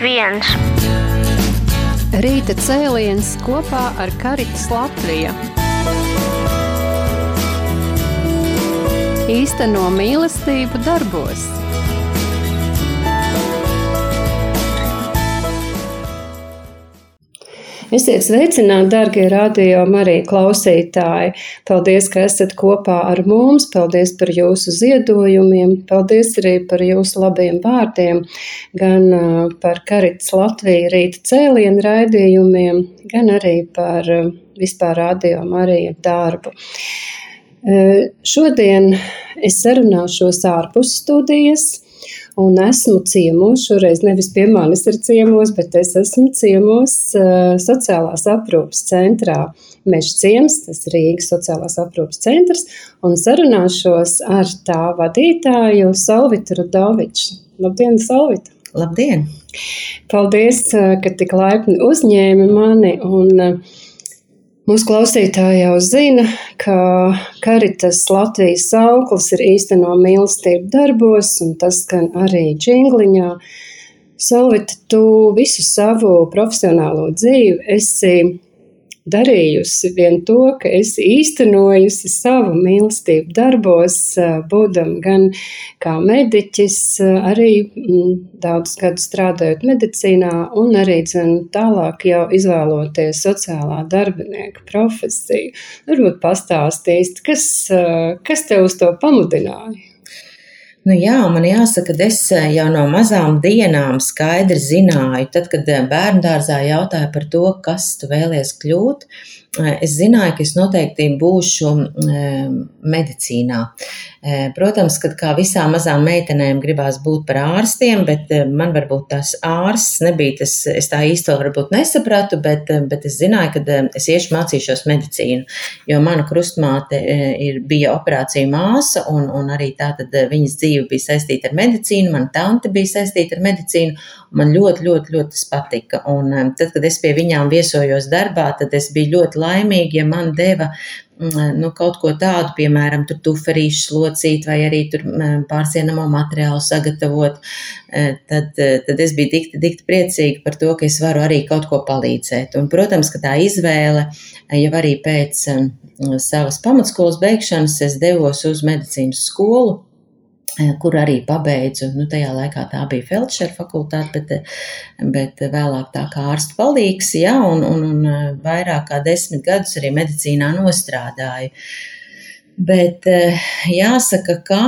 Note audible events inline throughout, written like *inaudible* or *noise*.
viens. Rīta cēliens kopā ar Karitas Latviju. Īsteno mīlestību darbos. Esiet sveicināti, darbie radio Marija klausītāji. Paldies, ka esat kopā ar mums. Paldies par jūsu ziedojumiem. Paldies arī par jūsu labiem vārdiem. Gan par Karits Latviju rīta cēlienu raidījumiem, gan arī par vispār radio Marija darbu. Šodien es sarunāšos ārpus studijas Un esmu ciemos, šoreiz nevis pie manis ir ciemos, bet es esmu ciemos uh, sociālās aprūpas centrā. Meža ciems, tas ir Rīgas sociālās aprūpas centrs, un sarunāšos ar tā vadītāju Salvitu Rudoviču. Labdien, Salvita! Labdien! Paldies, ka tik laipni uzņēmi mani un uh, Mūsu klausītāji jau zina, ka Karitas Latvijas auklis ir īsteno mīlestību darbos, un tas gan arī džingliņā. Solvita, tu visu savu profesionālo dzīvi esi darījusi vien to, ka esi īstenojusi savu mīlestību darbos, būdam gan kā mediķis, arī mm, daudz gadu strādājot medicīnā, un arī dzen, tālāk jau izvēloties sociālā darbinieka profesiju. Varbūt pastāstīs, kas, kas tev uz to pamudināja? Nu jā, man jāsaka, ka es jau no mazām dienām skaidri zināju, tad, kad bērnu dārzā jautāja par to, kas tu vēlies kļūt, es zināju, ka es noteikti būšu medicīnā. Protams, ka kā visām mazām meitenēm gribās būt par ārstiem, bet man varbūt tas ārsts nebija tas, es tā īsto varbūt nesapratu, bet, bet es zināju, ka es iešu mācīšos medicīnu, jo mana krustmāte ir, bija operācija māsa un, un arī tā tad viņas dzīve bija saistīta ar medicīnu, mana tante bija saistīta ar medicīnu, man ļoti, ļoti, ļoti tas patika. Un tad, kad es pie viņām viesojos darbā, tad es biju ļoti laimīgi, ja man deva mm, nu, kaut ko tādu, piemēram, tuferīšu slocīt vai arī mm, pārsienamo materiālu sagatavot, eh, tad, tad es biju dikti, dikti priecīga par to, ka es varu arī kaut ko palīdzēt. Un, protams, ka tā izvēle, jau arī pēc mm, savas pamatskolas beigšanas es devos uz medicīnas skolu, kur arī pabeidzu. Nu, tajā laikā tā bija Feldšera fakultāte, bet, bet vēlāk tā kā ārsta palīgs, ja, un, un, un eh, vairāk kā desmit gadus arī medicīnā nostrādāju. Bet eh, jāsaka, ka,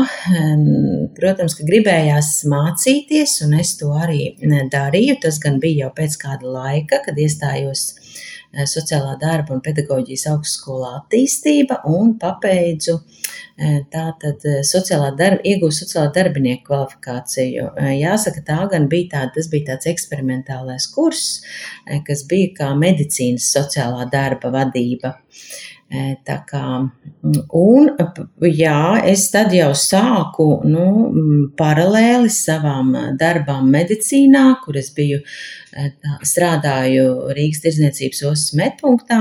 protams, ka gribējās mācīties, un es to arī darīju. Tas gan bija jau pēc kāda laika, kad iestājos Eh, sociālā darba un pedagoģijas augstskolā attīstība un pabeidzu eh, tātad eh, sociālā darba, iegūst sociālā darbinieku kvalifikāciju. Jāsaka, tā gan bija tāda, tas bija tāds eksperimentālais kurs, kas bija kā medicīnas sociālā darba vadība. Tā kā, un, jā, es tad jau sāku, nu, paralēli savām darbām medicīnā, kur es biju, tā, strādāju Rīgas tirdzniecības ostas medpunktā,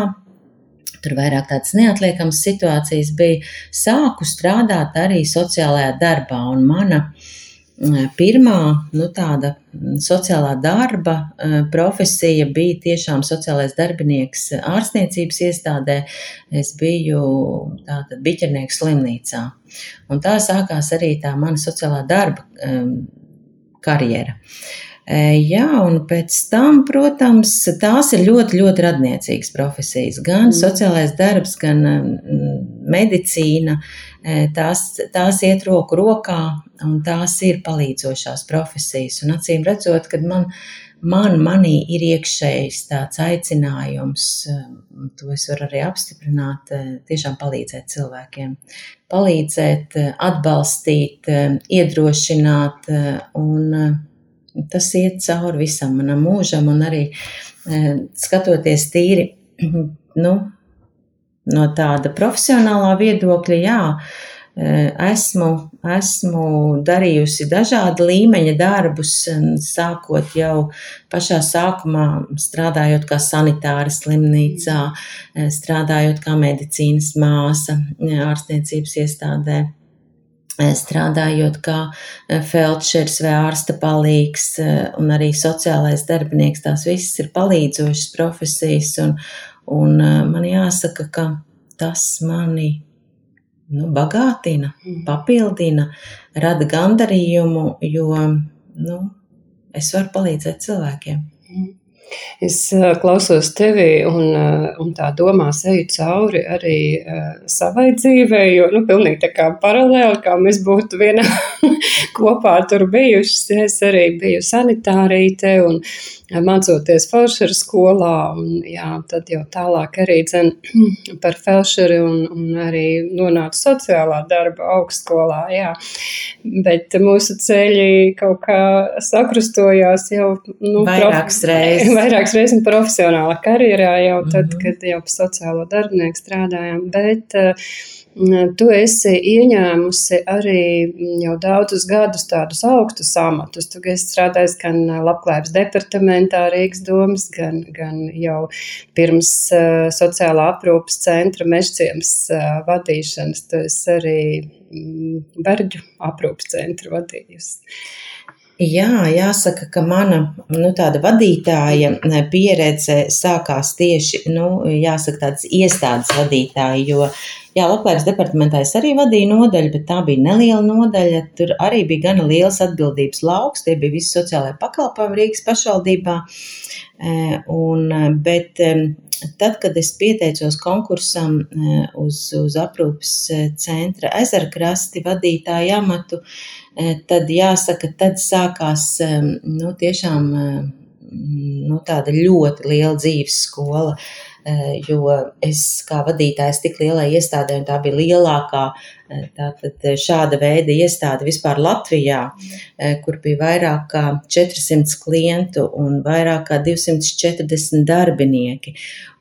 tur vairāk tādas neatliekamas situācijas bija, sāku strādāt arī sociālajā darbā, un mana uh, Pirmā nu, tāda sociālā darba profesija bija tiešām sociālais darbinieks ārstniecības iestādē. Es biju tātad biķernieks slimnīcā. Un tā sākās arī tā mana sociālā darba karjera. Jā, un pēc tam, protams, tās ir ļoti, ļoti radniecīgas profesijas. Gan mm. sociālais darbs, gan medicīna. Uh, tās, tās iet roku rokā un tās ir palīdzošās profesijas. Un acīm redzot, kad man, man manī ir iekšējs tāds aicinājums, to es varu arī apstiprināt, tiešām palīdzēt cilvēkiem. Palīdzēt, atbalstīt, iedrošināt un tas iet cauri visam manam mūžam un arī skatoties tīri, *clears throat* nu, no tāda profesionālā viedokļa, jā, e, esmu, esmu darījusi dažādu līmeņa darbus, sākot jau pašā sākumā strādājot kā sanitāra slimnīcā, e, strādājot kā medicīnas māsa e, ārstniecības iestādē strādājot kā felčers vai ārsta palīgs un arī sociālais darbinieks. Tās visas ir palīdzošas profesijas, un, un man jāsaka, ka tas mani nu, bagātina, mm. papildina, rada gandarījumu, jo nu, es varu palīdzēt cilvēkiem. Mm. Es klausos tevi un, un tā domās eju cauri arī savai dzīvei, jo, nu, pilnīgi tā kā paralēli, kā mēs būtu vienā *laughs* kopā tur bijušas. Es arī biju sanitārīte un mācoties Felšera skolā, un jā, tad jau tālāk arī dzen, *clears throat* par Felšeri un, un arī nonācu sociālā darba augstskolā. Jā. Bet mūsu ceļi kaut kā sakrustojās jau nu, vairākas reizes. *laughs* Vairākas reizes profesionālā karjerā jau tad, mm -hmm. kad jau sociālo darbinieku strādājām. Bet, uh, Tu esi ieņēmusi arī jau daudzus gadus tādus augstus amatus. Tu esi strādājis gan Labklājības departamentā Rīgas domas, gan, gan jau pirms uh, sociālā aprūpas centra mežciems uh, vadīšanas. Tu esi arī verģu aprūpas centru vadījusi. Jā, jāsaka, ka mana nu, vadītāja pieredze sākās tieši, nu, jāsaka, tādas iestādes vadītāja, jo, jā, Labklājības departamentā es arī vadīju nodaļu, bet tā bija neliela nodaļa, tur arī bija gana liels atbildības lauks, tie bija visi sociālai pakalpojumi Rīgas pašvaldībā, e, un, bet e, tad, kad es pieteicos konkursam uz, uz aprūpas centra ezerkrasti vadītāju amatu, Eh, tad jāsaka, tad sākās nu, tiešām nu, tāda ļoti liela dzīves skola. Eh, jo es kā vadītājs tik lielai iestādē, un tā bija lielākā eh, tātad šāda veida iestāde vispār Latvijā, kur bija vairāk kā 400 klientu un vairāk kā 240 darbinieki.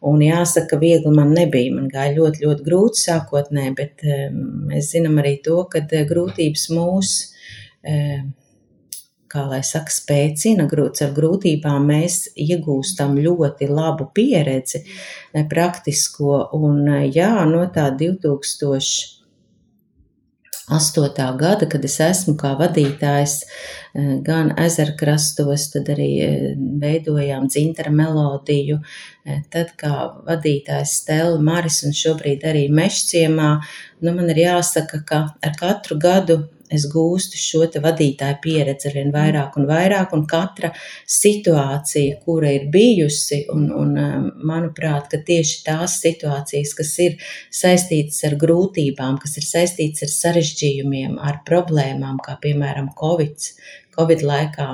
Un jāsaka, viegli man nebija. Man gāja ļoti, ļoti grūti sākotnē, bet mēs zinām arī to, ka grūtības mūsu kā lai saka, spēcina grūts ar grūtībām, mēs iegūstam ļoti labu pieredzi praktisko. Un jā, no tā 2000. 8. gada, kad es esmu kā vadītājs gan ezerkrastos, tad arī veidojām dzintara melodiju, tad kā vadītājs Stela Maris un šobrīd arī Mešciemā, nu man ir jāsaka, ka ar katru gadu es gūstu šo vadītāju pieredzi ar vien vairāk un vairāk, un katra situācija, kura ir bijusi, un, un um, manuprāt, ka tieši tās situācijas, kas ir saistītas ar grūtībām, kas ir saistītas ar sarežģījumiem, ar problēmām, kā piemēram Covid, Covid laikā,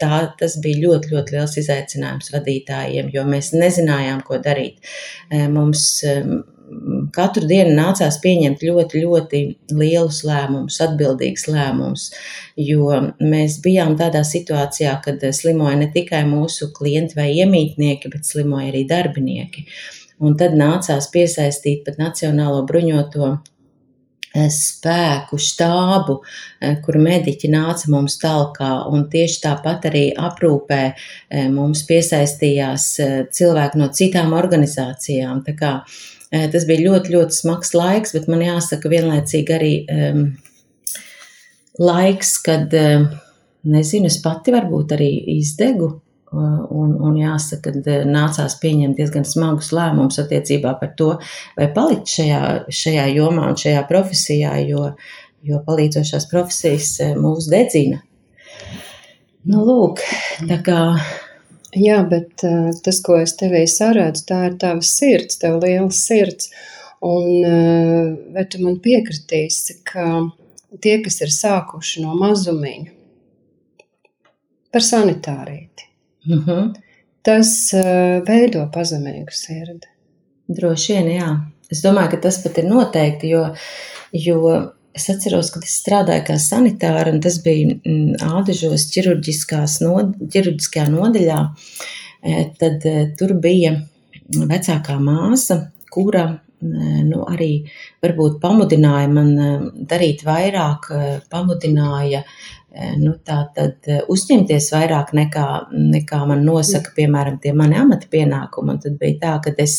tā, tas bija ļoti, ļoti liels izaicinājums vadītājiem, jo mēs nezinājām, ko darīt. Mums um, katru dienu nācās pieņemt ļoti, ļoti lielus lēmumus, atbildīgus lēmumus, jo mēs bijām tādā situācijā, kad slimoja ne tikai mūsu klienti vai iemītnieki, bet slimoja arī darbinieki. Un tad nācās piesaistīt pat Nacionālo bruņoto eh, spēku štābu, eh, kur mediķi nāca mums talkā, un tieši tāpat arī aprūpē eh, mums piesaistījās cilvēki no citām organizācijām. Tā kā Eh, tas bija ļoti, ļoti smags laiks, bet man jāsaka vienlaicīgi arī um, laiks, kad, um, nezinu, es pati varbūt arī izdegu. Un, un jāsaka, ka nācās pieņemt diezgan smagus lēmumus attiecībā par to, vai palikt šajā, šajā jomā un šajā profesijā, jo, jo palīdzošās profesijas mūs dedzina. Nu, lūk, tā kā Jā, bet uh, tas, ko es tevī saredzu, tā ir tava sirds, tev liela sirds. Un uh, vai tu man piekritīsi, ka tie, kas ir sākuši no mazumiņa par sanitārīti, uh mhm. -huh. tas uh, veido pazemīgu sirdi? Droši vien, jā. Es domāju, ka tas pat ir noteikti, jo, jo Es atceros, kad es strādāju kā sanitāra, un tas bija mm, ādažos ķirurģiskajā nodaļā. E, tad e, tur bija vecākā māsa, kura e, nu, arī varbūt pamudināja man darīt vairāk, pamudināja nu, tad, uzņemties vairāk nekā, nekā man nosaka, piemēram, tie mani amata pienākumi. Un tad bija tā, ka es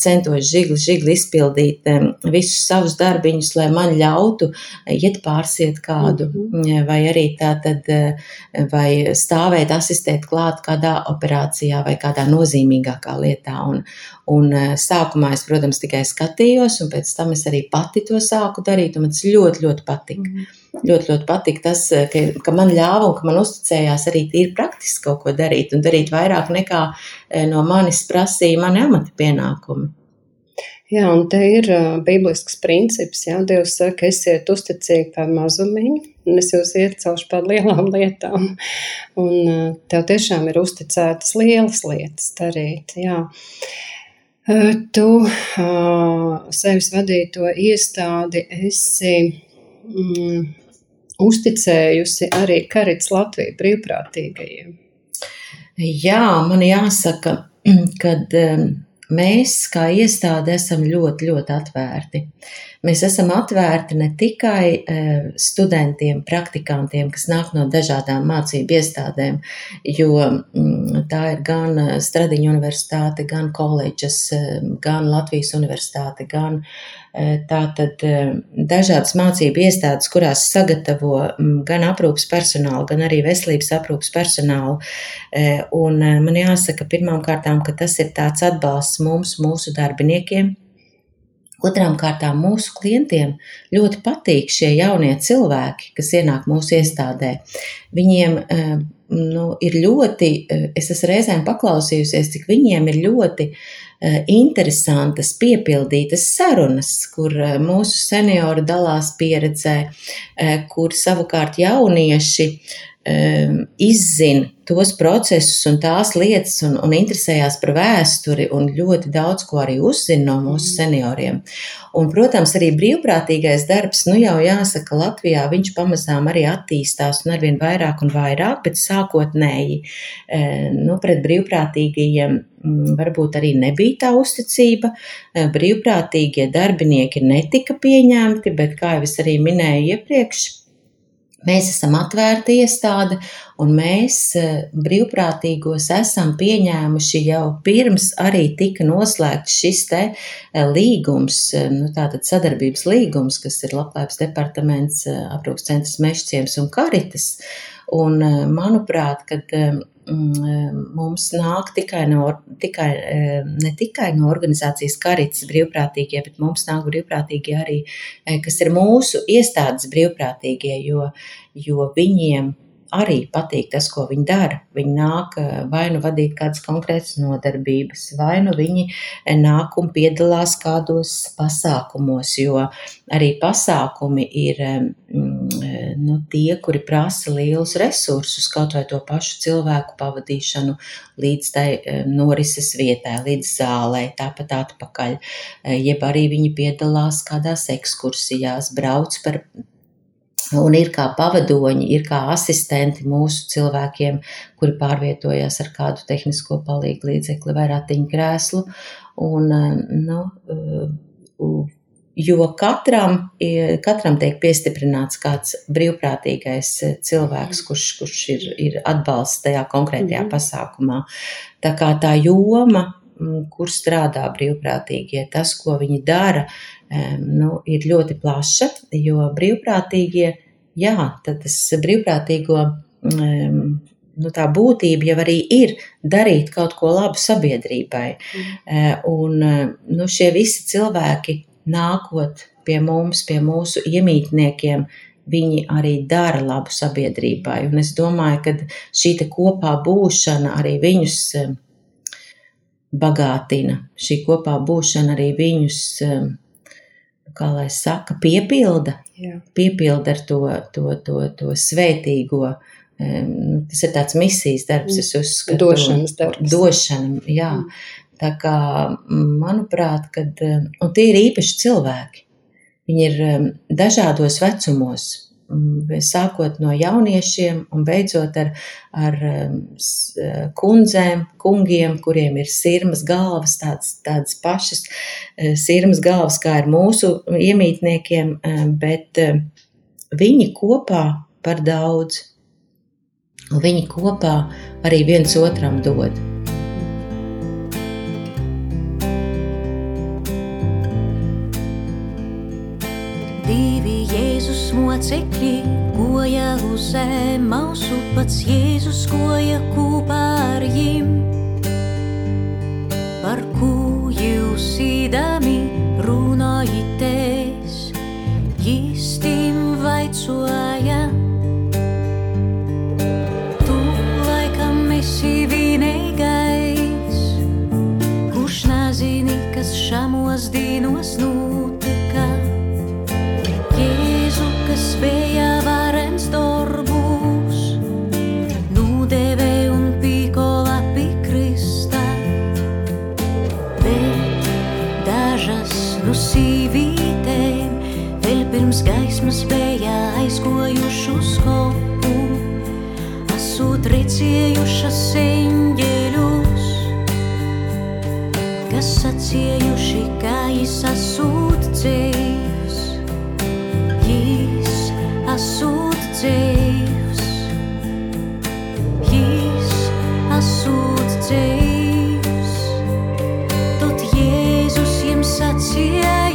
centos žigli, žigli izpildīt visus savus darbiņus, lai man ļautu iet pārsiet kādu, mm -hmm. vai arī tā tad, vai stāvēt, asistēt klāt kādā operācijā vai kādā nozīmīgākā lietā. Un, un sākumā es, protams, tikai skatījos, un pēc tam es arī pati to sāku darīt, un man tas ļoti, ļoti patika. Mm -hmm ļoti, ļoti patīk tas, eh, ka, ka man ļāva un ka man uzticējās arī tīri praktiski kaut ko darīt un darīt vairāk nekā eh, no manis prasīja mani amata pienākumi. Jā, un te ir uh, bīblisks princips, jā, Dievs saka, esiet uzticīgi par mazumiņu, un es jūs iecelšu par lielām lietām, un uh, tev tiešām ir uzticētas lielas lietas darīt, jā. Uh, tu uh, sevis vadīto iestādi esi mm, uzticējusi arī Karits Latviju brīvprātīgajiem? Jā, man jāsaka, *clears throat* ka mēs kā iestāde esam ļoti, ļoti atvērti. Mēs esam atvērti ne tikai e, studentiem, praktikantiem, kas nāk no dažādām mācību iestādēm, jo mm, tā ir gan Stradiņa universitāte, gan koledžas, e, gan Latvijas universitāte, gan e, tātad dažādas mācību iestādes, kurās sagatavo gan aprūpas personālu, gan arī veselības aprūpas personālu. Un man jāsaka pirmām kārtām, ka tas ir tāds atbalsts mums, mūsu darbiniekiem Otrām kārtām mūsu klientiem ļoti patīk šie jaunie cilvēki, kas ienāk mūsu iestādē. Viņiem eh, nu, ir ļoti, eh, es esmu reizēm paklausījusies, cik viņiem ir ļoti eh, interesantas, piepildītas sarunas, kur mūsu seniori dalās pieredzē, kur savukārt jaunieši izzina tos procesus un tās lietas un, un interesējās par vēsturi un ļoti daudz ko arī uzzina no mūsu mm. senioriem. Un, protams, arī brīvprātīgais darbs, nu jau jāsaka, Latvijā viņš pamazām arī attīstās un arvien vairāk un vairāk, bet sākotnēji, nu, pret brīvprātīgajiem mm, varbūt arī nebija tā uzticība. Brīvprātīgie darbinieki netika pieņemti, bet, kā jau es arī minēju iepriekš, Mēs esam atvērta iestāde, un mēs eh, brīvprātīgos esam pieņēmuši jau pirms arī tika noslēgts šis te eh, līgums, eh, nu, tātad sadarbības līgums, kas ir Labklājības departaments, aprūpas centrs Mešciems un Karitas. Un, manuprāt, kad mums nāk tikai no, tikai, eh, ne tikai no organizācijas Karits brīvprātīgie, bet mums nāk brīvprātīgie arī, eh, kas ir mūsu iestādes brīvprātīgie, jo, jo viņiem arī patīk tas, ko viņi dara. Viņi nāk eh, vai nu vadīt kādas konkrētas nodarbības, vai nu viņi eh, nāk un piedalās kādos pasākumos, jo arī pasākumi ir mm, nu, tie, kuri prasa lielus resursus, kaut vai to pašu cilvēku pavadīšanu līdz tai eh, norises vietai, līdz zālē, tāpat atpakaļ. Jeb arī viņi piedalās kādās ekskursijās, brauc par Un ir kā pavadoņi, ir kā asistenti mūsu cilvēkiem, kuri pārvietojas ar kādu tehnisko palīgu līdzekli vai ratiņkrēslu. Un, eh, nu, eh, jo katram, katram tiek piestiprināts kāds brīvprātīgais cilvēks, kurš, kurš ir, ir atbalsts tajā konkrētajā mm -hmm. pasākumā. Tā kā tā joma, kur strādā brīvprātīgie, tas, ko viņi dara, nu, ir ļoti plaša, jo brīvprātīgie, jā, tad tas brīvprātīgo nu, tā būtība jau arī ir darīt kaut ko labu sabiedrībai. Mm. Un nu, šie visi cilvēki nākot pie mums, pie mūsu iemītniekiem, viņi arī dara labu sabiedrībai. Un es domāju, ka šī kopā būšana arī viņus bagātina. Šī kopā būšana arī viņus kā lai saka, piepilda, Jā. piepilda ar to, to, to, to svētīgo. Tas ir tāds misijas darbs, es uzskatu. Došanas darbs. Došana, jā. Tā kā, manuprāt, kad, un tie ir īpaši cilvēki. Viņi ir dažādos vecumos, Mm, sākot no jauniešiem un beidzot ar, ar uh, kundzēm, kungiem, kuriem ir sirmas galvas, tādas, tādas pašas uh, sirmas galvas, kā ir mūsu iemītniekiem, um, bet viņi kopā par daudz. Un viņi kopā arī viens otram dod. Jēzus mocekļi goja uz zemausu, pats Jēzus goja kopā ar viņiem. Par ko jūs īdami runājities, jis tim vaicoja. Tu laikam esi vienīgais, pirms gaismas bija aizgojušas kopu, esot redzējušas eņģeļus, kas sacījuši, kā jis esot dzīvs. Jis esot dzīvs, jis esot dzīvs. Tad Jēzus jums sacīja,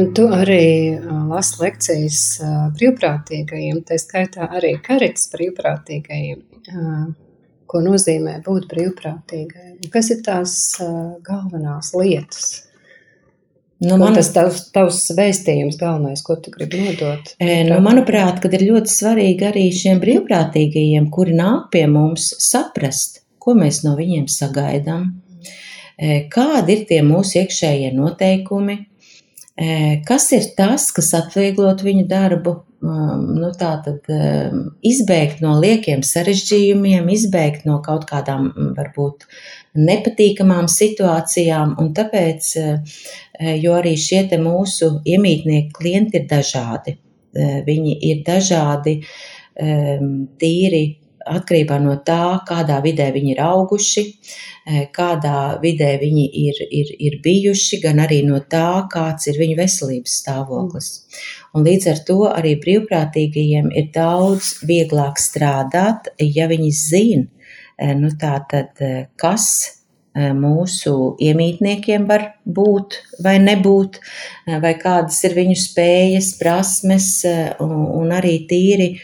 Un tu arī lasi lekcijas brīvprātīgajiem, tā skaitā arī karits brīvprātīgajiem. Ko nozīmē būt brīvprātīgajam? Kas ir tās galvenās lietas? Nu, man, tas tavs, tavs vēstījums galvenais, ko tu gribi nodot? E, Nu, manuprāt, kad ir ļoti svarīgi arī šiem brīvprātīgajiem, kuri nāk pie mums, saprast, ko mēs no viņiem sagaidām, kādi ir tie mūsu iekšējie noteikumi, kas ir tas, kas atvieglot viņu darbu, um, nu, tātad, um, izbēgt no liekiem sarežģījumiem, izbēgt no kaut kādām varbūt nepatīkamām situācijām, un tāpēc, jo arī šie te mūsu iemītnieki klienti ir dažādi. Viņi ir dažādi tīri atkarībā no tā, kādā vidē viņi ir auguši, eh, kādā vidē viņi ir, ir, ir bijuši, gan arī no tā, kāds ir viņu veselības stāvoklis. Un līdz ar to arī brīvprātīgajiem ir daudz vieglāk strādāt, ja viņi zina, eh, nu tā tad, eh, kas mūsu iemītniekiem var būt vai nebūt, vai kādas ir viņu spējas, prasmes un, arī tīri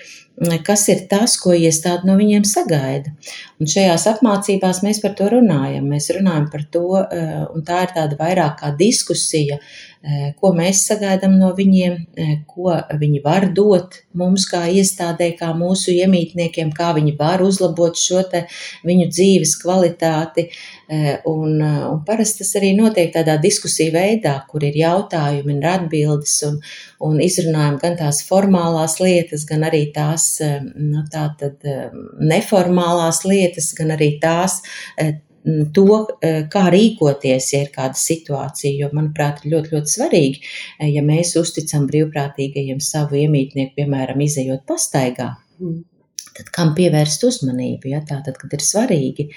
kas ir tas, ko iestāde no viņiem sagaida. Un šajās apmācībās mēs par to runājam. Mēs runājam par to, eh, un tā ir tāda vairāk kā diskusija, eh, ko mēs sagaidām no viņiem, eh, ko viņi var dot mums kā iestādē, kā mūsu iemītniekiem, kā viņi var uzlabot šo viņu dzīves kvalitāti. Un, un parasti tas arī notiek tādā diskusiju veidā, kur ir jautājumi un atbildes, un, un izrunājam gan tās formālās lietas, gan arī tās nu, tā tad, neformālās lietas lietas, gan arī tās, eh, to, eh, kā rīkoties, ja ir kāda situācija. Jo, manuprāt, ir ļoti, ļoti svarīgi, eh, ja mēs uzticam brīvprātīgajiem savu iemītnieku, piemēram, izējot pastaigā. Mm. Tad kam pievērst uzmanību? Ja? Tā tad, kad ir svarīgi,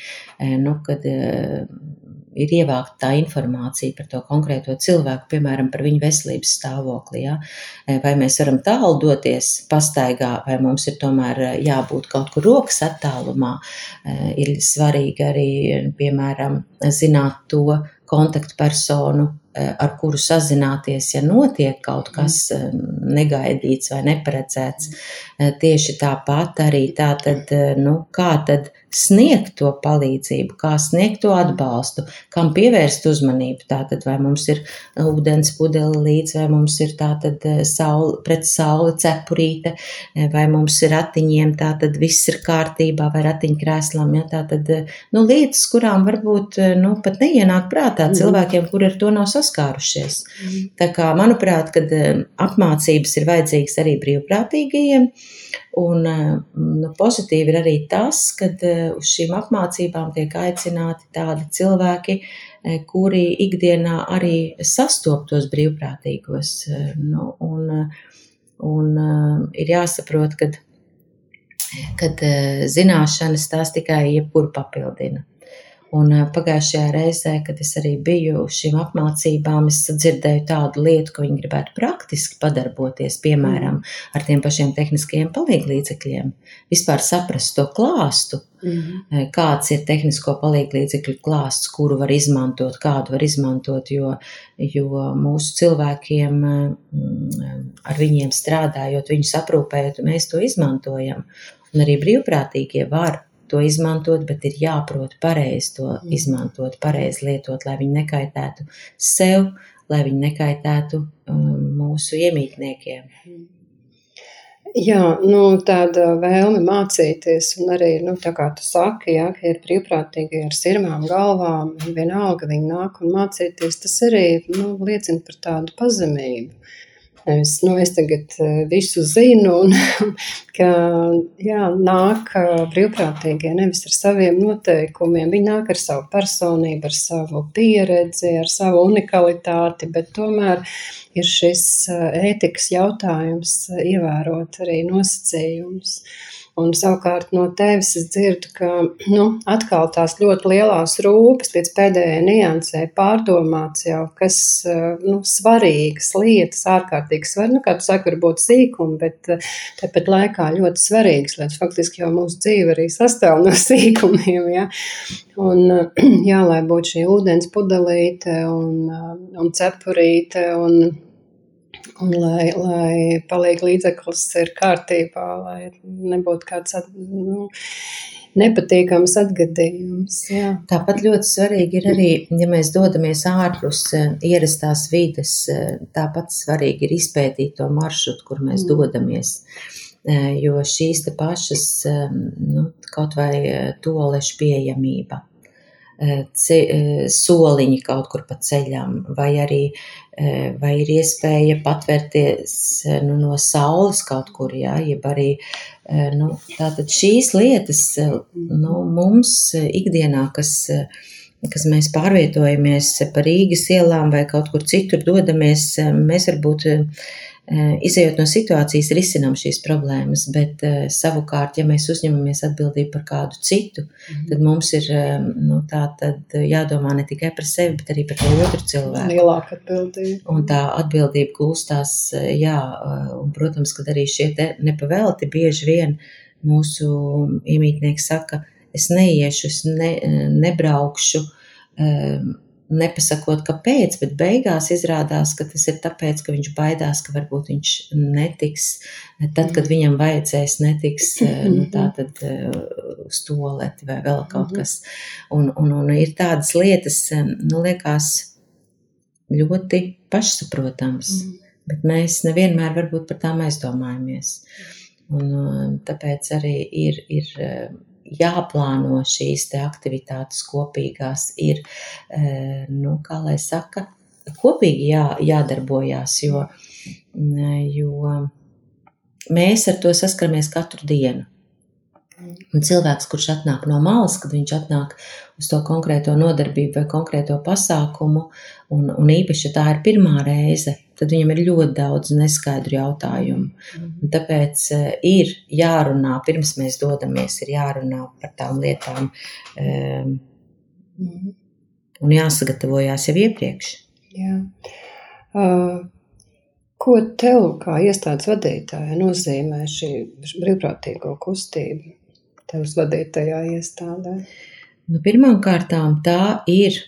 nu, kad ir ievākta tā informācija par to konkrēto cilvēku, piemēram, par viņu veselības stāvokli. Ja? Vai mēs varam tālu doties pastaigā, vai mums ir tomēr jābūt kaut kur rokas attālumā. Ir svarīgi arī, piemēram, zināt to kontaktpersonu ar kuru sazināties, ja notiek kaut kas negaidīts vai neparedzēts. Tieši tāpat arī tā tad, nu, kā tad sniegt to palīdzību, kā sniegt to atbalstu, kam pievērst uzmanību. Tātad, vai mums ir ūdens pudele līdz, vai mums ir tātad saule, pret sauli cepurīte, vai mums ir ratiņiem, tātad viss ir kārtībā, vai ratiņkrēslam, ja tātad, nu, lietas, kurām varbūt, nu, pat neienāk prātā mm. cilvēkiem, kuri ar to nav saskārušies. Mm. Tā kā, manuprāt, kad eh, apmācības ir vajadzīgas arī brīvprātīgajiem, un eh, nu, pozitīvi ir arī tas, ka eh, uz šīm apmācībām tiek aicināti tādi cilvēki, kuri ikdienā arī sastoptos brīvprātīgos. Nu, un, un ir jāsaprot, ka kad zināšanas tās tikai jebkuru papildina. Un pagājušajā reizē, kad es arī biju šīm apmācībām, es dzirdēju tādu lietu, ka viņi gribētu praktiski padarboties, piemēram, ar tiem pašiem tehniskajiem palīglīdzekļiem, vispār saprast to klāstu, mm -hmm. kāds ir tehnisko palīglīdzekļu klāsts, kuru var izmantot, kādu var izmantot, jo, jo mūsu cilvēkiem, ar viņiem strādājot, viņus aprūpējot, mēs to izmantojam. Un arī brīvprātīgie var to izmantot, bet ir jāprot pareizi to mm. izmantot, pareizi lietot, lai viņi nekaitētu sev, lai viņi nekaitētu um, mūsu iemītniekiem. Mm. Jā, nu, tāda vēlme mācīties, un arī, nu, tā kā tu saki, jā, ka ir brīvprātīgi ar sirmām galvām, vienalga viņi nāk un mācīties, tas arī, nu, liecina par tādu pazemību. Es, nu, es tagad eh, visu zinu, un *laughs* ka jā, nāk eh, brīvprātīgie nevis ar saviem noteikumiem, viņi nāk ar savu personību, ar savu pieredzi, ar savu unikalitāti, bet tomēr ir šis eh, ētikas jautājums ievērot arī nosacījumus. Un savukārt no tevis es dzirdu, ka nu, atkal tās ļoti lielās rūpes līdz pēdējai niansē pārdomāts jau, kas nu, svarīgas lietas, ārkārtīgi svarīgas. Nu, kā tu saki, varbūt sīkumi, bet tāpat laikā ļoti svarīgas lietas. Faktiski jau mūsu dzīve arī sastāv no *laughs* sīkumiem. Ja? Un, *clears throat* jā, lai būtu šī ūdens pudelīte un, un cepurīte un Un lai, lai palīdz līdzeklis ir kārtībā, lai nebūtu kāds nu, nepatīkams atgadījums. Jā. Tāpat ļoti svarīgi ir arī, ja mēs dodamies ārpus eh, ierastās vides, eh, tāpat svarīgi ir izpētīt to maršrutu, kur mēs mm. dodamies. Eh, jo šīs te pašas, nu, kaut vai tolešu pieejamība, soliņi kaut kur pa ceļam, vai arī eh, vai ir iespēja patvērties eh, nu, no saules kaut kur, jā, jeb arī eh, nu, tātad šīs lietas eh, nu, mums eh, ikdienā, kas, eh, kas mēs pārvietojamies pa Rīgas ielām vai kaut kur citur dodamies, eh, mēs varbūt eh, izējot no situācijas risinām šīs problēmas, bet eh, savukārt, ja mēs uzņemamies atbildību par kādu citu, tad mums ir eh, nu, tā tad jādomā ne tikai par sevi, bet arī par to otru cilvēku. Lielāka atbildība. Un tā atbildība gulstās, jā, un, protams, kad arī šie te nepavēlti bieži vien mūsu iemītnieki saka, es neiešu, es ne, nebraukšu, eh, nepasakot, kāpēc, bet beigās izrādās, ka tas ir tāpēc, ka viņš baidās, ka varbūt viņš netiks, tad, kad viņam vajadzēs, netiks *laughs* eh, nu, tā tad eh, uz toleti vai vēl kaut kas. Un, un, un ir tādas lietas, eh, nu, liekas ļoti pašsaprotams, bet mēs nevienmēr varbūt par tām aizdomājamies. Un, tāpēc arī ir, ir jāplāno šīs te aktivitātes kopīgās, ir, uh, nu, kā lai saka, kopīgi jā, jādarbojās, jo, mm, jo mēs ar to saskaramies katru dienu. Un cilvēks, kurš atnāk no malas, kad viņš atnāk uz to konkrēto nodarbību vai konkrēto pasākumu, un, un īpaši, ja tā ir pirmā reize, tad viņam ir ļoti daudz neskaidru jautājumu. Un tāpēc eh, ir jārunā, pirms mēs dodamies, ir jārunā par tām lietām um, un jāsagatavojās jau iepriekš. Jā. Uh, ko tev, kā iestādes vadītājai, nozīmē šī brīvprātīgo kustība tevs vadītajā iestādē? Nu, Pirmkārt, tā ir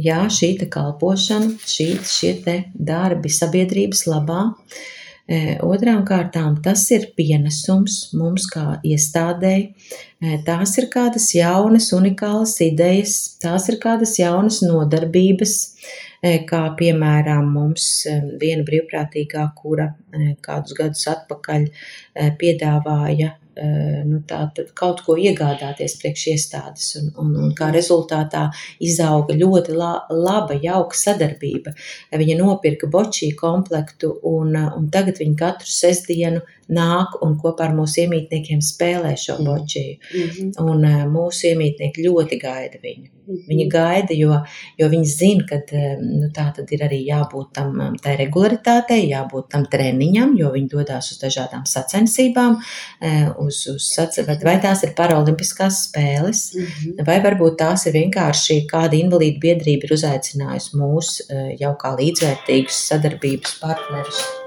jā, šī te kalpošana, šī, šie te darbi sabiedrības labā. E, Otrām kārtām tas ir pienesums mums kā iestādēji. E, Tās ir kādas jaunas, unikālas idejas, tās ir kādas jaunas nodarbības, e, kā piemēram mums viena brīvprātīgā, kura kādus gadus atpakaļ piedāvāja nu, tā, kaut ko iegādāties priekš iestādes, un, un, un kā rezultātā izauga ļoti la, laba, jauka sadarbība. Viņa nopirka bočī komplektu, un, un tagad viņa katru sestdienu nāk un kopā ar mūsu iemītniekiem spēlē šo bočiju. Mhm. Un eh, mūsu iemītnieki ļoti gaida viņu. Viņi gaida, jo, jo viņi zina, ka nu, tā tad ir arī jābūt tam um, tai regularitātei, jābūt tam treniņam, jo viņi dodas uz dažādām sacensībām, eh, uz, uz sac... vai- tās ir paralimpiskās spēles, Mhm. vai varbūt tās ir vienkārši kāda invalīdu biedrība ir uzaicinājusi mūs eh, jau kā līdzvērtīgus sadarbības partnerus.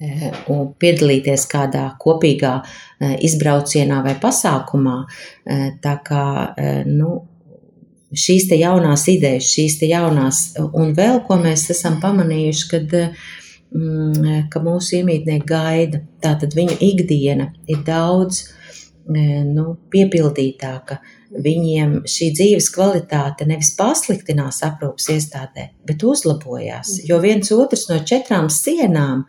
Eh, Un piedalīties kādā kopīgā eh, izbraucienā vai pasākumā. Eh, Tā kā nu, šīs te jaunās idejas, šīs te jaunās, un vēl ko mēs esam pamanījuši, kad, mm, ka mūsu iemītnieki gaida. Tātad viņu ikdiena ir daudz nu, piepildītāka. Viņiem šī dzīves kvalitāte nevis pasliktinās aprūpas iestādē, bet uzlabojās. Jo viens otrs no četrām sienām,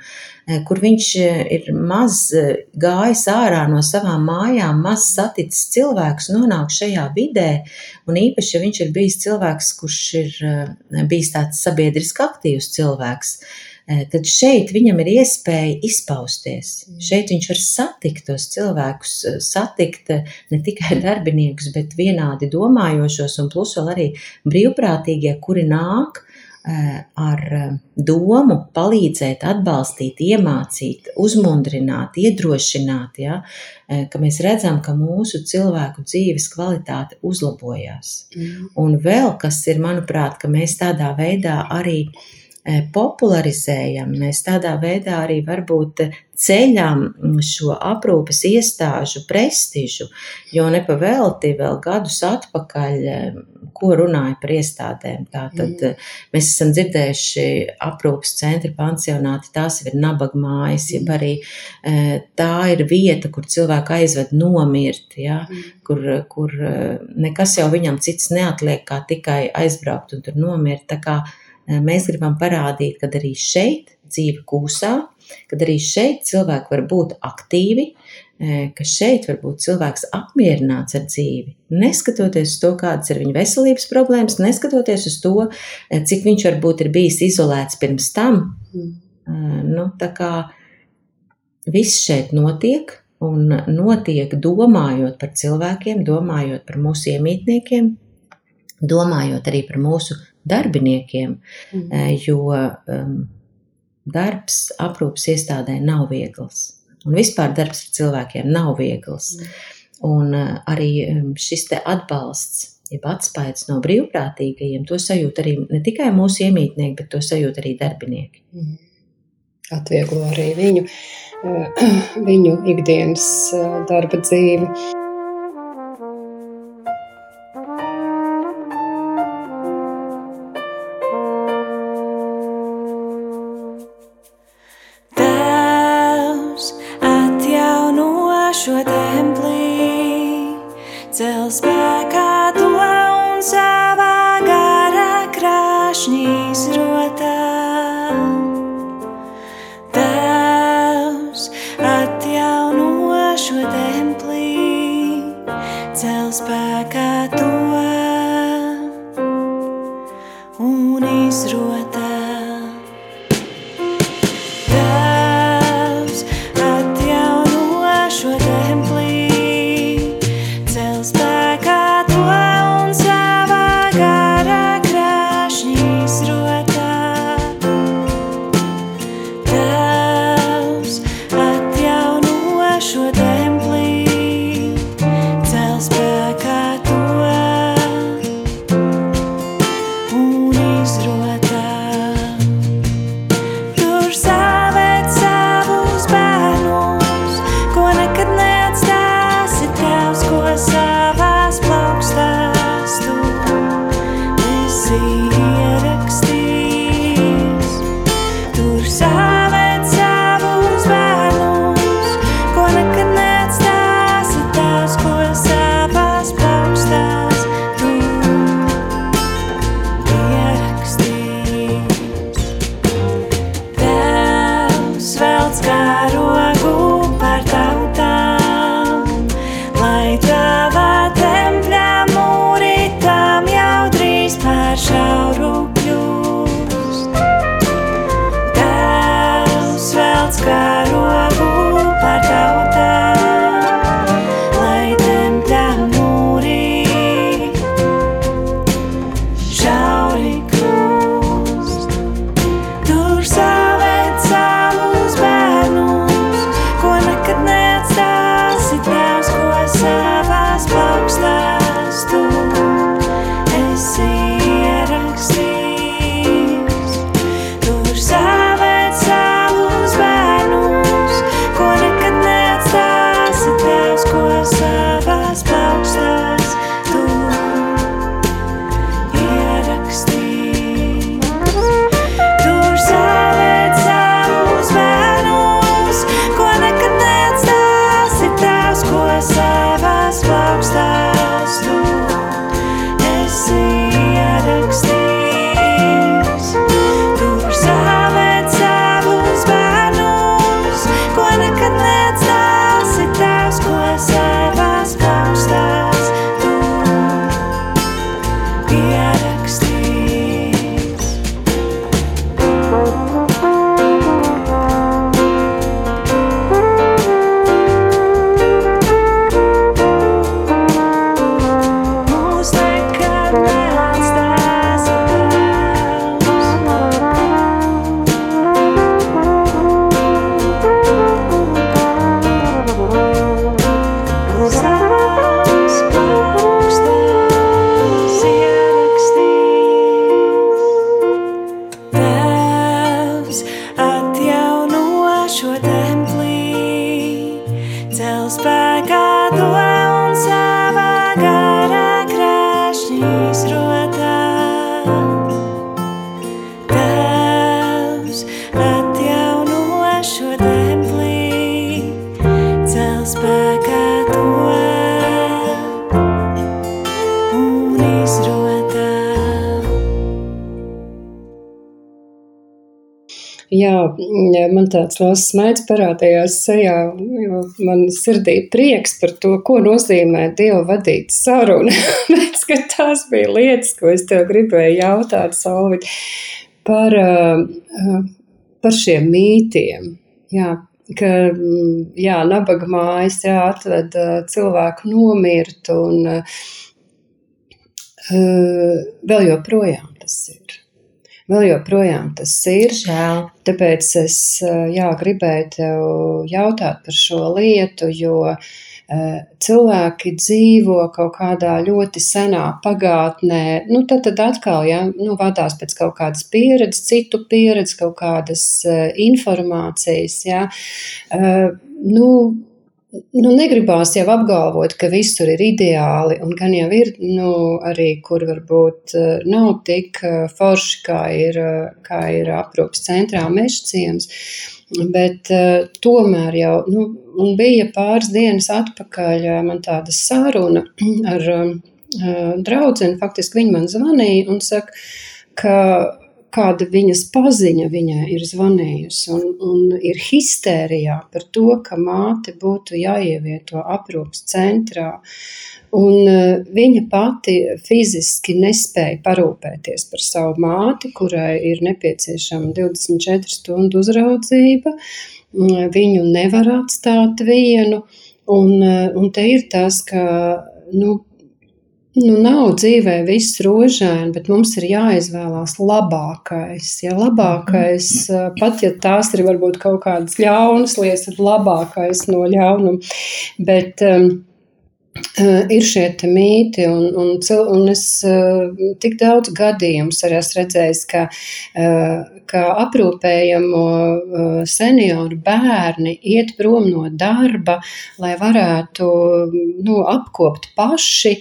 eh, kur viņš eh, ir maz eh, gājis ārā no savām mājām, maz saticis cilvēkus, nonāk šajā vidē, un īpaši, ja viņš ir bijis cilvēks, kurš ir bijis tāds sabiedriski aktīvs cilvēks, tad šeit viņam ir iespēja izpausties. Šeit viņš var satikt tos cilvēkus, eh, satikt eh, ne tikai *laughs* darbiniekus, bet vienādi domājošos, un plus vēl arī brīvprātīgie, kuri nāk eh, ar eh, domu palīdzēt, atbalstīt, iemācīt, uzmundrināt, iedrošināt, ja, eh, ka mēs redzam, ka mūsu cilvēku dzīves kvalitāte uzlabojās. Mhm. Un vēl kas ir, manuprāt, ka mēs tādā veidā arī eh, popularizējam, mēs tādā veidā arī varbūt ceļam mm, šo aprūpes iestāžu prestižu, jo nepavēlti vēl gadus atpakaļ, eh, ko runāja par iestādēm. Tātad Mhm. eh, mēs esam dzirdējuši aprūpes centri, pansionāti, tās ir nabaga mājas, jeb arī eh, tā ir vieta, kur cilvēku aizved nomirt, ja, kur, kur eh, nekas jau viņam cits neatliek, kā tikai aizbraukt un tur nomirt. Tā kā mēs gribam parādīt, ka arī šeit dzīve kūsā, kad arī šeit cilvēki var būt aktīvi, e, ka šeit varbūt cilvēks apmierināts ar dzīvi, neskatoties uz to, kādas ir viņa veselības problēmas, neskatoties uz to, e, cik viņš varbūt ir bijis izolēts pirms tam. Mm. Nu, tā kā viss šeit notiek, un notiek domājot par cilvēkiem, domājot par mūsu iemītniekiem, domājot arī par mūsu darbiniekiem, Mm. jo um, darbs aprūpas iestādē nav viegls. Un vispār darbs ar cilvēkiem nav viegls. Un uh, arī šis te atbalsts, jeb atspējas no brīvprātīgajiem, to sajūt arī ne tikai mūsu iemītnieki, bet to sajūt arī darbinieki. Mm. Atvieglo arī viņu, eh, *clears throat* viņu ikdienas darba dzīvi. Tāds liels smaids parādījās sejā, jo man sirdī prieks par to, ko nozīmē Dieva vadīt sarunu. *laughs* Bet, ka tās bija lietas, ko es tev gribēju jautāt, Solvit, par, uh, par šiem mītiem. Jā, ka jā, nabaga mājas jā, atved uh, cilvēku nomirt un uh, vēl joprojām tas ir. Vēl joprojām tas ir. Žēl. Tāpēc es jā, gribēju tev jautāt par šo lietu, jo cilvēki dzīvo kaut kādā ļoti senā pagātnē. Nu, tad, tad atkal ja, nu, vadās pēc kaut kādas pieredzes, citu pieredzes, kaut kādas informācijas. Ja. Nu, nu, negribās jau apgalvot, ka visur ir ideāli, un gan jau ir nu, arī, kur varbūt eh, nav tik eh, forši, kā ir, eh, kā ir aprūpas centrā mešciems. Bet uh, tomēr jau nu, bija pāris dienas atpakaļ man tāda saruna *clears throat* ar draugu. Faktiski viņa man zvanīja un saka, ka kāda viņas paziņa viņai ir zvanījusi un, un ir histērijā par to, ka māte būtu jāievieto aprūpas centrā. Un uh, viņa pati fiziski nespēja parūpēties par savu māti, kurai ir nepieciešama 24 stundu uzraudzība. Viņu nevar atstāt vienu. Un, uh, un te ir tas, ka nu, Nu, nav dzīvē viss rožaini, bet mums ir jāizvēlās labākais. Ja labākais, mhm. pat ja tās ir varbūt kaut kādas ļaunas lietas, tad labākais no ļaunuma. Bet, um, ir šie mīti, un, un, un es tik daudz gadījumus arī esmu redzējis, ka, ka aprūpējamo senioru bērni iet prom no darba, lai varētu nu, apkopt paši,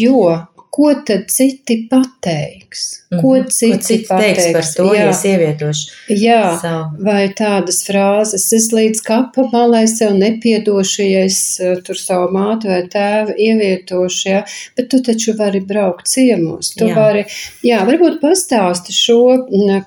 jo ko tad citi pateiks? Ko mm -hmm. citi, ko citi pateiks? teiks par to, jā. ja es ievietošu jā, savu? Vai tādas frāzes, es līdz kapa malai sev nepiedošu, ja es uh, tur savu mātu vai tēvu ievietošu, jā, bet tu taču vari braukt ciemos. Tu jā. vari, jā, varbūt pastāsti šo,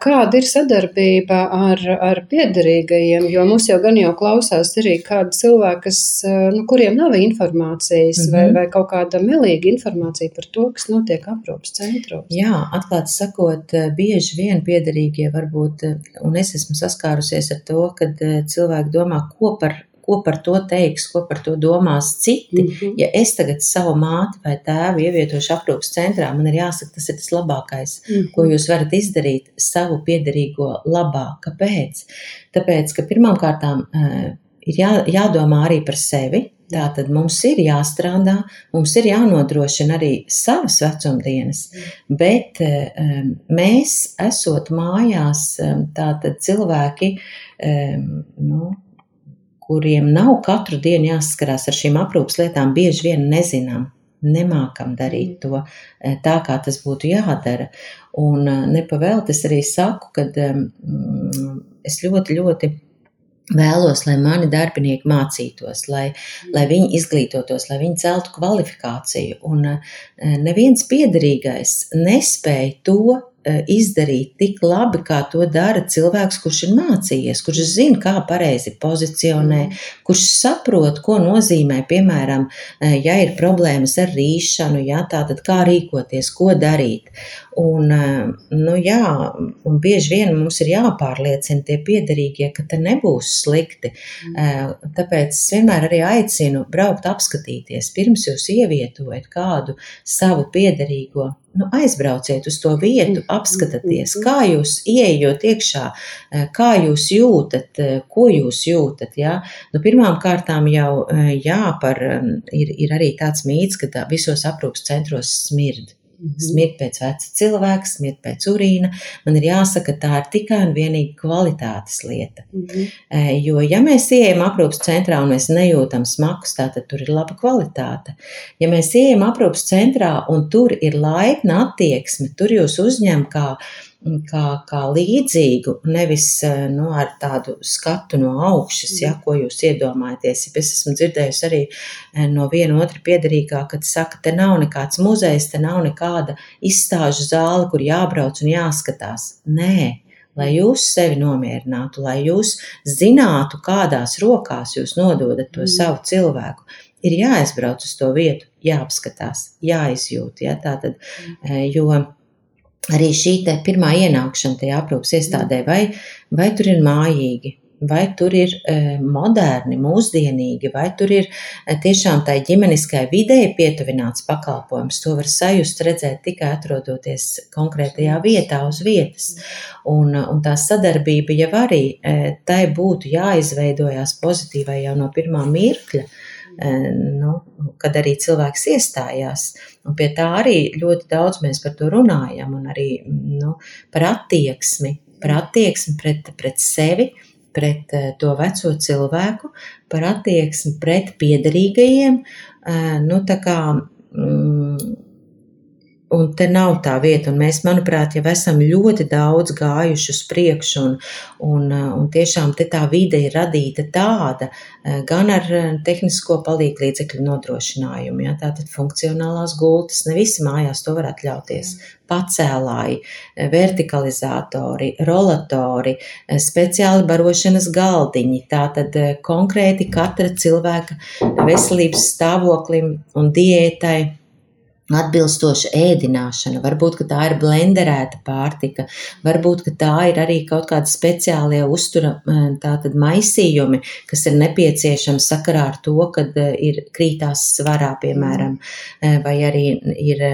kāda ir sadarbība ar, ar piedarīgajiem, jo mums jau gan jau klausās arī kādi cilvēki, kas, uh, nu, kuriem nav informācijas mm -hmm. vai, vai kaut kāda melīga informācija par to, kas notiek aprūpas centros. Jā, atklāti sakot, eh, bieži vien piederīgie varbūt, eh, un es esmu saskārusies ar to, ka eh, cilvēki domā, ko par, ko par to teiks, ko par to domās citi. Mm -hmm. Ja es tagad savu māti vai tēvu ievietošu aprūpas centrā, man ir jāsaka, tas ir tas labākais, mm -hmm. ko jūs varat izdarīt savu piederīgo labā. Kāpēc? Tāpēc, ka pirmām kārtām ir jā, jādomā arī par sevi, Tātad mums ir jāstrādā, mums ir jānodrošina arī savas vecumdienas, bet um, mēs, esot mājās, um, tātad cilvēki, um, nu, kuriem nav katru dienu jāsaskarās ar šīm aprūpas lietām, bieži vien nezinām, nemākam darīt to eh, tā, kā tas būtu jādara. Un eh, nepavēlti es arī saku, ka um, es ļoti, ļoti Vēlos, lai mani darbinieki mācītos, lai, lai viņi izglītotos, lai viņi celtu kvalifikāciju. Un eh, neviens piederīgais nespēja to Eh, izdarīt tik labi, kā to dara cilvēks, kurš ir mācījies, kurš zina, kā pareizi pozicionē, kurš saprot, ko nozīmē, piemēram, eh, ja ir problēmas ar rīšanu, ja, tātad kā rīkoties, ko darīt. Un, eh, nu, jā, un bieži vien mums ir jāpārliecina tie piederīgie, ka te nebūs slikti. Tāpēc es vienmēr arī aicinu braukt apskatīties, pirms jūs ievietojat kādu savu piederīgo nu, aizbrauciet uz to vietu, mm, apskatieties, mm, mm. kā jūs ieejot iekšā, eh, kā jūs jūtat, eh, ko jūs jūtat. Ja? Nu, pirmām kārtām jau eh, jā, par, ir, ir arī tāds mīts, ka visos aprūpas centros smird. Mhm. Smirt pēc veca cilvēka, smirt pēc urīna. Man ir jāsaka, tā ir tikai un vienīgi kvalitātes lieta. Mm -hmm. Jo, ja mēs ieejam aprūpas centrā un mēs nejūtam smakus, tad tur ir laba kvalitāte. Ja mēs ieejam aprūpas centrā un tur ir laipna attieksme, tur jūs uzņem kā kā, kā līdzīgu, nevis eh, nu, ar tādu skatu no augšas, ja, ko jūs iedomājaties. Es esmu dzirdējusi arī eh, no viena otra piedarīgā, kad saka, te nav nekāds muzejs, te nav nekāda izstāžu zāle, kur jābrauc un jāskatās. Nē, lai jūs sevi nomierinātu, lai jūs zinātu, kādās rokās jūs nododat to Mm. savu cilvēku. Ir jāaizbrauc uz to vietu, jāapskatās, jāizjūt. Ja, tātad, eh, jo arī šī pirmā ienākšana tajā aprūpas iestādē, vai, vai tur ir mājīgi, vai tur ir eh, moderni, mūsdienīgi, vai tur ir eh, tiešām tai ģimeniskai videi pietuvināts pakalpojums. To var sajust, redzēt tikai atrodoties konkrētajā vietā uz vietas. Un, un tā sadarbība jau arī eh, tai būtu jāizveidojās pozitīvai jau no pirmā mirkļa. Nu, kad arī cilvēks iestājās. Un pie tā arī ļoti daudz mēs par to runājam, un arī nu, par attieksmi, par attieksmi pret, pret sevi, pret to veco cilvēku, par attieksmi pret piederīgajiem. Nu, tā kā, mm, Un te nav tā vieta, un mēs, manuprāt, jau esam ļoti daudz gājuši uz priekšu, un, un, eh, un tiešām te tā vide ir radīta tāda, eh, gan ar eh, tehnisko palīdzību nodrošinājumu, ja, tātad funkcionālās gultas, ne visi mājās to var atļauties. Pacēlāji, vertikalizatori, rolatori, speciāli barošanas galdiņi, tātad konkrēti katra cilvēka veselības stāvoklim un diētai atbilstoša ēdināšana. Varbūt tā ir blenderēta pārtika, varbūt tā ir arī kaut kāda speciālie uztura eh, maisījumi, kas ir nepieciešami sakarā ar to, kad eh, ir krītās svarā, piemēram, eh, vai arī ir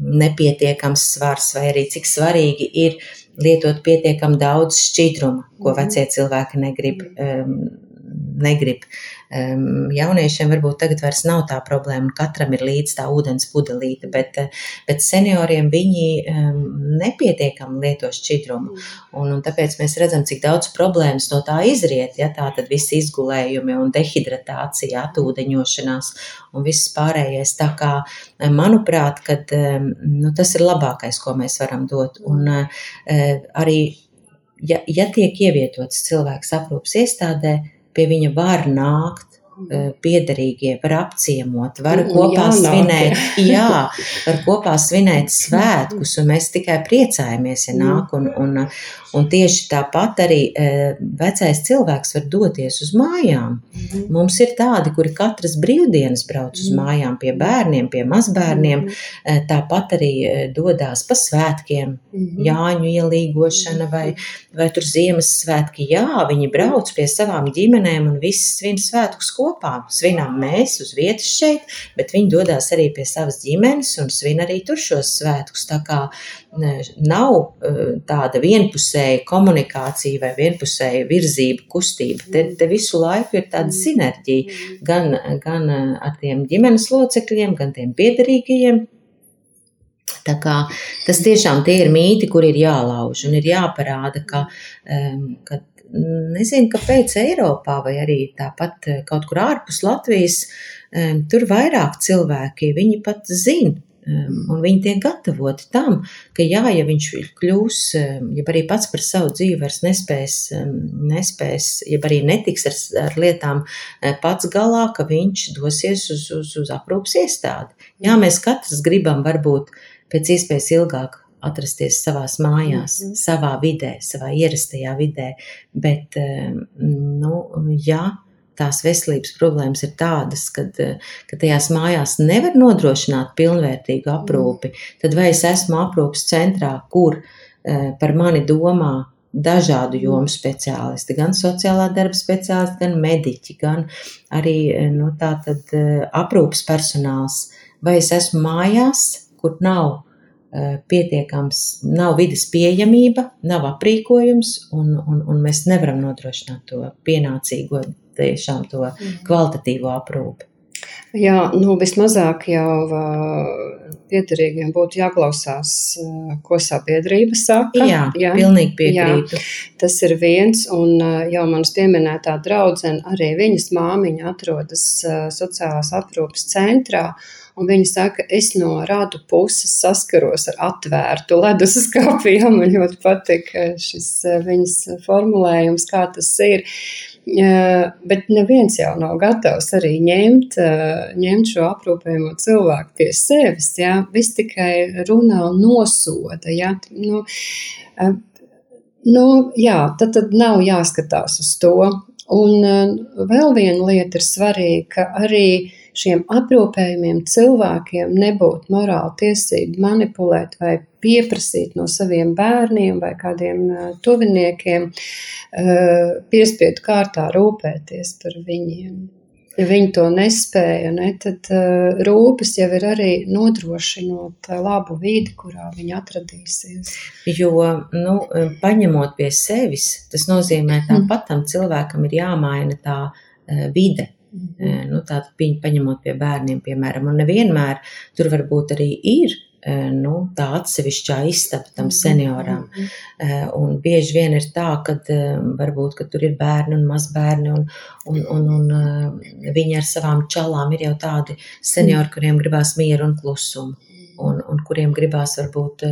nepietiekams svars, vai arī cik svarīgi ir lietot pietiekam daudz šķidruma, ko vecie cilvēki negrib. Um, negrib. Um, jauniešiem varbūt tagad vairs nav tā problēma, katram ir līdz tā ūdens pudelīte, bet, eh, bet senioriem viņi nepietiekami lieto šķidrumu. Un, un tāpēc mēs redzam, cik daudz problēmas no tā izriet. Ja, tā tad viss izgulējumi un dehidratācija, atūdeņošanās un viss pārējais. Tā kā, eh, manuprāt, kad, nu, tas ir labākais, ko mēs varam dot. Un uh, arī, ja, ja tiek ievietots cilvēks aprūpas iestādē, pie viņa var nākt eh, piederīgie, var apciemot, var Un kopā jānāk, svinēt, *laughs* jā, var kopā svinēt svētkus, un mēs tikai priecājamies, ja nāk, un, un, un tieši tāpat arī eh, vecais cilvēks var doties uz mājām. Mums ir tādi, kuri katras brīvdienas brauc uz mājām pie bērniem, pie mazbērniem, eh, tāpat arī eh, dodās pa svētkiem, Jāņu ielīgošana vai, vai tur Ziemassvētki. Jā, viņi brauc pie savām ģimenēm un visi svin svētkus kopā. Svinām mēs uz vietas šeit, bet viņi dodas arī pie savas ģimenes un svin arī tur šos svētkus. Tā kā nav eh, tāda vienpusēja komunikācija vai vienpusēja virzība, kustība. Te, te visu laiku ir tāda sinerģija gan, gan eh, ar tiem ģimenes locekļiem, gan tiem piederīgajiem. Tā kā tas tiešām tie ir mīti, kur ir jālauž un ir jāparāda, ka, um, ka nezinu, kāpēc Eiropā vai arī tāpat eh, kaut kur ārpus Latvijas, um, tur vairāk cilvēki, viņi pat zina. Um, un viņi tiek gatavoti tam, ka, jā, ja viņš kļūs, um, ja arī pats par savu dzīvi vairs nespēs, um, nespēs ja arī netiks ar, ar lietām eh, pats galā, ka viņš dosies uz, uz, uz aprūpas iestādi. Jā, mēs katrs gribam varbūt pēc iespējas ilgāk atrasties savās mājās, mm -hmm. savā vidē, savā ierastajā vidē, bet, nu, jā, tās veselības problēmas ir tādas, kad, ka tajās mājās nevar nodrošināt pilnvērtīgu aprūpi, tad vai es esmu aprūpas centrā, kur eh, par mani domā dažādu jomu speciālisti, gan sociālā darba speciālisti, gan mediķi, gan arī eh, nu, tātad, aprūpas personāls, vai es esmu mājās, kur nav pietiekams, nav vidas pieejamība, nav aprīkojums, un, un, un mēs nevaram nodrošināt to pienācīgo tiešām to kvalitatīvo aprūpi. Jā, nu vismazāk jau piederīgiem būtu jāklausās, ko sabiedrība saka. Jā, jā pilnīgi piekrītu. Jā, tas ir viens, un jau manas pieminētā draudzene, arī viņas māmiņa atrodas sociālās aprūpas centrā. Un viņa saka, es no rādu puses saskaros ar atvērtu leduskapi. Jā, *laughs* man ļoti patīk šis viņas formulējums, kā tas ir. Bet neviens jau nav gatavs arī ņemt, ņemt šo aprūpējumu cilvēku pie sevis. Jā. Viss tikai runā un nosoda. Jā. Nu, Nu, jā, tad, tad nav jāskatās uz to. Un uh, vēl viena lieta ir svarīga, ka arī šiem aprūpējumiem cilvēkiem nebūtu morāla tiesība manipulēt vai pieprasīt no saviem bērniem vai kādiem tuviniekiem piespiedu kārtā rūpēties par viņiem. Ja viņi to nespēja, ne, tad uh, rūpes jau ir arī nodrošinot labu vidi, kurā viņi atradīsies. Jo, nu, paņemot pie sevis, tas nozīmē, tāpat tam cilvēkam ir jāmaina tā uh, vide. Mm. Nu, Tātad, paņemot pie bērniem, piemēram, un nevienmēr tur varbūt arī ir nu, tā atsevišķā istaba tam Mhm, senioram. Un bieži vien ir tā, ka varbūt ka tur ir bērni un mazbērni, un, un, un, un viņi ar savām čalām ir jau tādi seniori, kuriem gribās mieru un klusumu, un, un kuriem gribās varbūt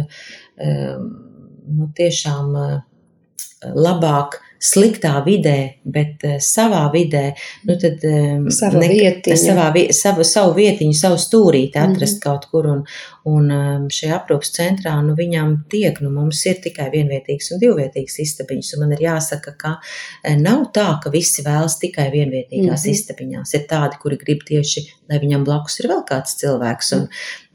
nu, tiešām labāk sliktā vidē, bet uh, savā vidē, nu tad um, Sava vietiņa. savā, savu, savu vietiņu, savu stūrīti atrast Mhm. kaut kur. Un, un um, šajā aprūpas centrā nu, viņam tiek, nu mums ir tikai vienvietīgs un divvietīgs istabiņas. Un man ir jāsaka, ka eh, nav tā, ka visi vēlas tikai vienvietīgās Mhm. istabiņās. Ir tādi, kuri grib tieši, lai viņam blakus ir vēl kāds cilvēks. Un,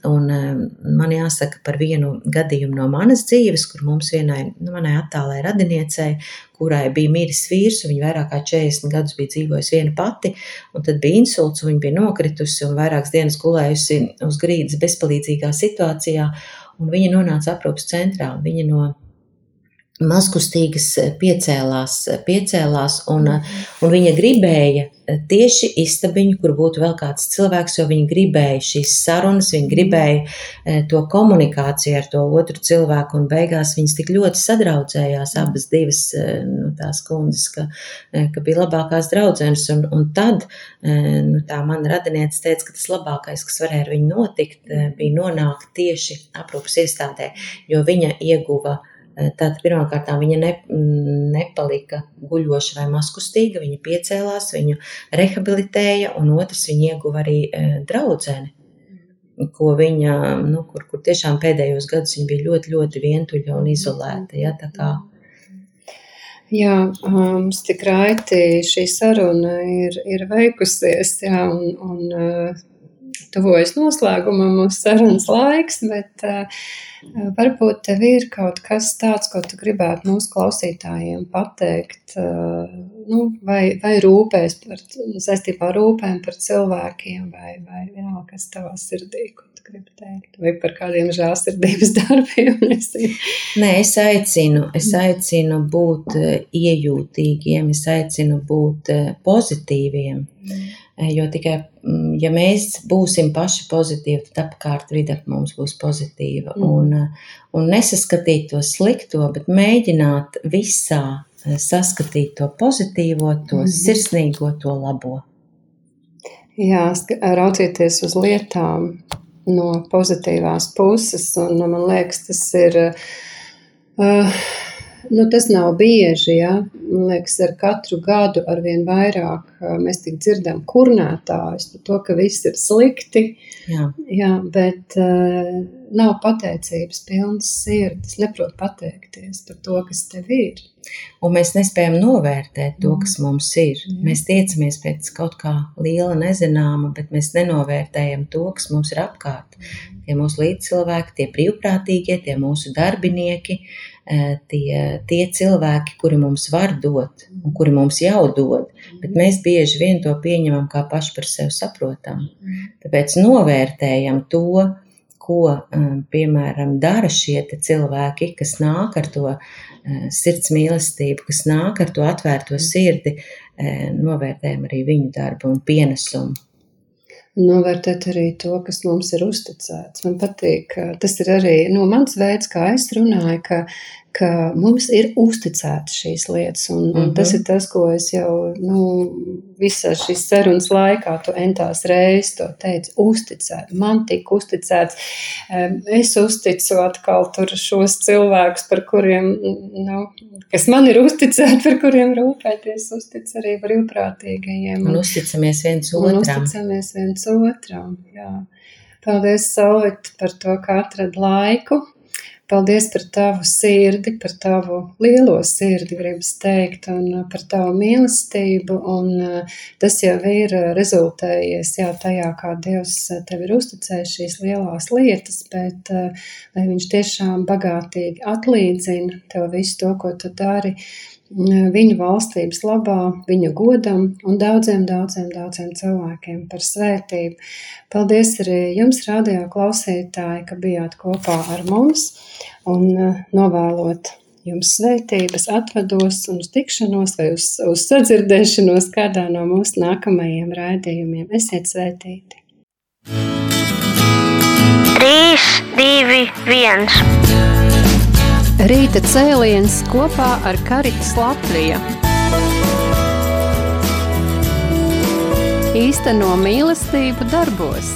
Un um, man jāsaka par vienu gadījumu no manas dzīves, kur mums vienai, nu, manai attālai radiniecei, kurai bija miris vīrs, un viņa vairāk kā 40 gadus bija dzīvojusi viena pati, un tad bija insults, un viņa bija nokritusi un vairākas dienas gulējusi uz grīdas bezpalīdzīgā situācijā, un viņa nonāca aprūpas centrā, viņa no mazkustīgas piecēlās, piecēlās un, un viņa gribēja tieši istabiņu, kur būtu vēl kāds cilvēks, jo viņa gribēja šīs sarunas, viņa gribēja eh, to komunikāciju ar to otru cilvēku, un beigās viņas tik ļoti sadraudzējās, abas divas eh, nu, tās kundzes, ka, eh, ka bija labākās draudzenes, un, un tad eh, nu, tā mana radiniece teica, ka tas labākais, kas varēja ar viņu notikt, eh, bija nonākt tieši aprūpas iestādē, jo viņa ieguva Tātad pirmkārt viņa ne, nepalika guļoša vai maskustīga, viņa piecēlās, viņu rehabilitēja, un otrs viņa ieguva arī e, draudzeni, ko viņa, nu, kur, kur tiešām pēdējos gadus viņa bija ļoti, ļoti vientuļa un izolēta. Ja, tā kā, Jā, mums tik raiti šī saruna ir, ir veikusies, jā, un, un uh, tuvojas noslēgumam mūsu sarunas laiks, bet uh, varbūt tev ir kaut kas tāds, ko tu gribētu mūsu klausītājiem pateikt, uh, nu, vai, vai rūpēs par, saistībā ar rūpēm par cilvēkiem, vai, vai vienalga, kas tavā sirdī, ko tu gribi teikt, vai par kādiem žālsirdības *laughs* darbiem. *laughs* Nē, es aicinu, es aicinu būt eh, iejūtīgiem, es aicinu būt pozitīviem. Eh, Jo tikai, mm, ja mēs būsim paši pozitīvi, tad apkārt vide ap mums būs pozitīva. Mm. Un, eh, un nesaskatīt to slikto, bet mēģināt visā eh, saskatīt to pozitīvo, to Mhm. sirsnīgo, to labo. Jā, raucieties uz lietām no pozitīvās puses, un man liekas, tas ir. Uh, nu, tas nav bieži. Ja? Man liekas, ar katru gadu ar vien vairāk uh, mēs tik dzirdam kurnētājus par to, ka viss ir slikti. Jā. Jā, bet uh, nav pateicības pilnas sirds. Neprot pateikties par to, kas tev ir. Un mēs nespējam novērtēt to, Mm. kas mums ir. Mm. Mēs tiecamies pēc kaut kā liela, nezināma, bet mēs nenovērtējam to, kas mums ir apkārt. Tie mūsu līdzcilvēki, tie brīvprātīgie, tie mūsu darbinieki, eh, tie, tie cilvēki, kuri mums var dot un kuri mums jau dod, bet mēs bieži vien to pieņemam kā paši par sevi saprotam. Tāpēc novērtējam to, ko, eh, piemēram, dara šie cilvēki, kas nāk ar to eh, sirds mīlestību, kas nāk ar to atvērto sirdi, eh, novērtējam arī viņu darbu un pienesumu. Novērtēt arī to, kas mums ir uzticēts. Man patīk, tas ir arī nu, mans veids, kā es runāju, ka, ka mums ir uzticētas šīs lietas. Un, un Mhm. tas ir tas, ko es jau nu, visā šīs sarunas laikā, to entās reizes to teicu, uzticēt. Man tika uzticēts. Es uzticu atkal tur šos cilvēkus, par kuriem, nu, kas man ir uzticēti, par kuriem rūpēties, uztic arī brīvprātīgajiem. Un uzticamies viens Un otram. uzticamies viens otram. Jā. Paldies, Solvit, par to, ka atrad laiku. Paldies par tavu sirdi, par tavu lielo sirdi, gribas teikt, un par tavu mīlestību. Un tas jau ir rezultējies jā, tajā, kā Dievs tev ir uzticējis šīs lielās lietas, bet lai Viņš tiešām bagātīgi atlīdzina tev visu to, ko tu dari viņu valstības labā, viņa godam un daudziem, daudziem, daudziem cilvēkiem par svētību. Paldies arī jums, radio klausītāji, ka bijāt kopā ar mums un eh, novēlot jums svētības, atvados un uz tikšanos vai uz, uz sadzirdēšanos kādā no mūsu nākamajiem raidījumiem. Esiet svētīti! 3, 2, 1. Rīta cēliens kopā ar Karitas Latviju. Īsteno mīlestību darbos.